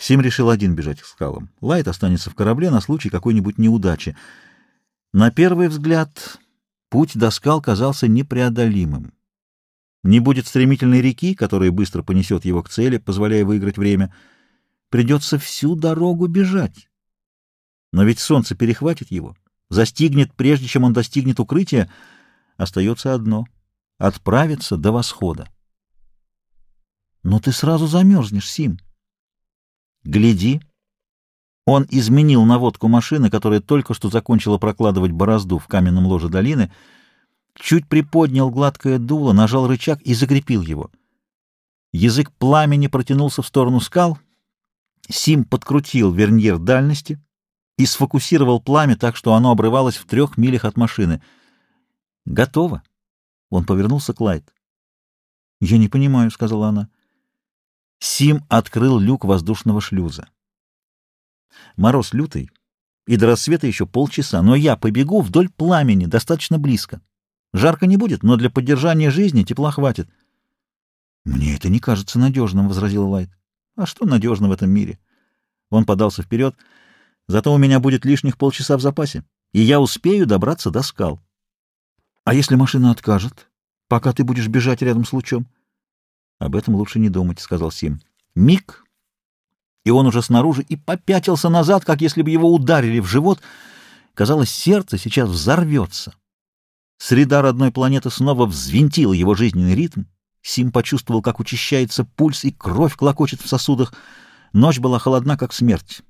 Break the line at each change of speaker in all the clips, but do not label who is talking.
Сим решил один бежать к скалам. Лайт останется в корабле на случай какой-нибудь неудачи. На первый взгляд путь до скал казался непреодолимым. Не будет стремительной реки, которая быстро понесет его к цели, позволяя выиграть время. Придется всю дорогу бежать. Но ведь солнце перехватит его, застигнет, прежде чем он достигнет укрытия. Остается одно — отправиться до восхода. Но ты сразу замерзнешь, Сим. Гляди. Он изменил наводку машины, которая только что закончила прокладывать борозду в каменном ложе долины, чуть приподнял гладкое дуло, нажал рычаг и закрепил его. Язык пламени протянулся в сторону скал. Сим подкрутил верньер дальности и сфокусировал пламя так, что оно обрывалось в трех милях от машины. «Готово!» Он повернулся к Лайт. «Я не понимаю», — сказала она. Сим открыл люк воздушного шлюза. Мороз лютый, и до рассвета еще полчаса, но я побегу вдоль пламени, достаточно близко. Жарко не будет, но для поддержания жизни тепла хватит. — Мне это не кажется надежным, — возразил Лайт. — А что надежно в этом мире? Он подался вперед. — Зато у меня будет лишних полчаса в запасе, и я успею добраться до скал. — А если машина откажет, пока ты будешь бежать рядом с лучом? — об этом лучше не думать, — сказал Сим. Миг, и он уже снаружи и попятился назад, как если бы его ударили в живот. Казалось, сердце сейчас взорвется. Среда родной планеты снова взвинтила его жизненный ритм. Сим почувствовал, как учащается пульс, и кровь клокочет в сосудах. Ночь была холодна, как смерть.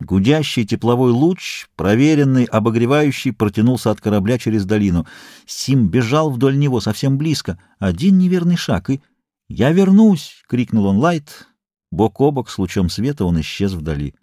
Гудящий тепловой луч, проверенный, обогревающий, протянулся от корабля через долину. Сим бежал вдоль него совсем близко. Один неверный шаг, и «Я вернусь!» — крикнул он Лайт. Бок о бок с лучом света он исчез вдали.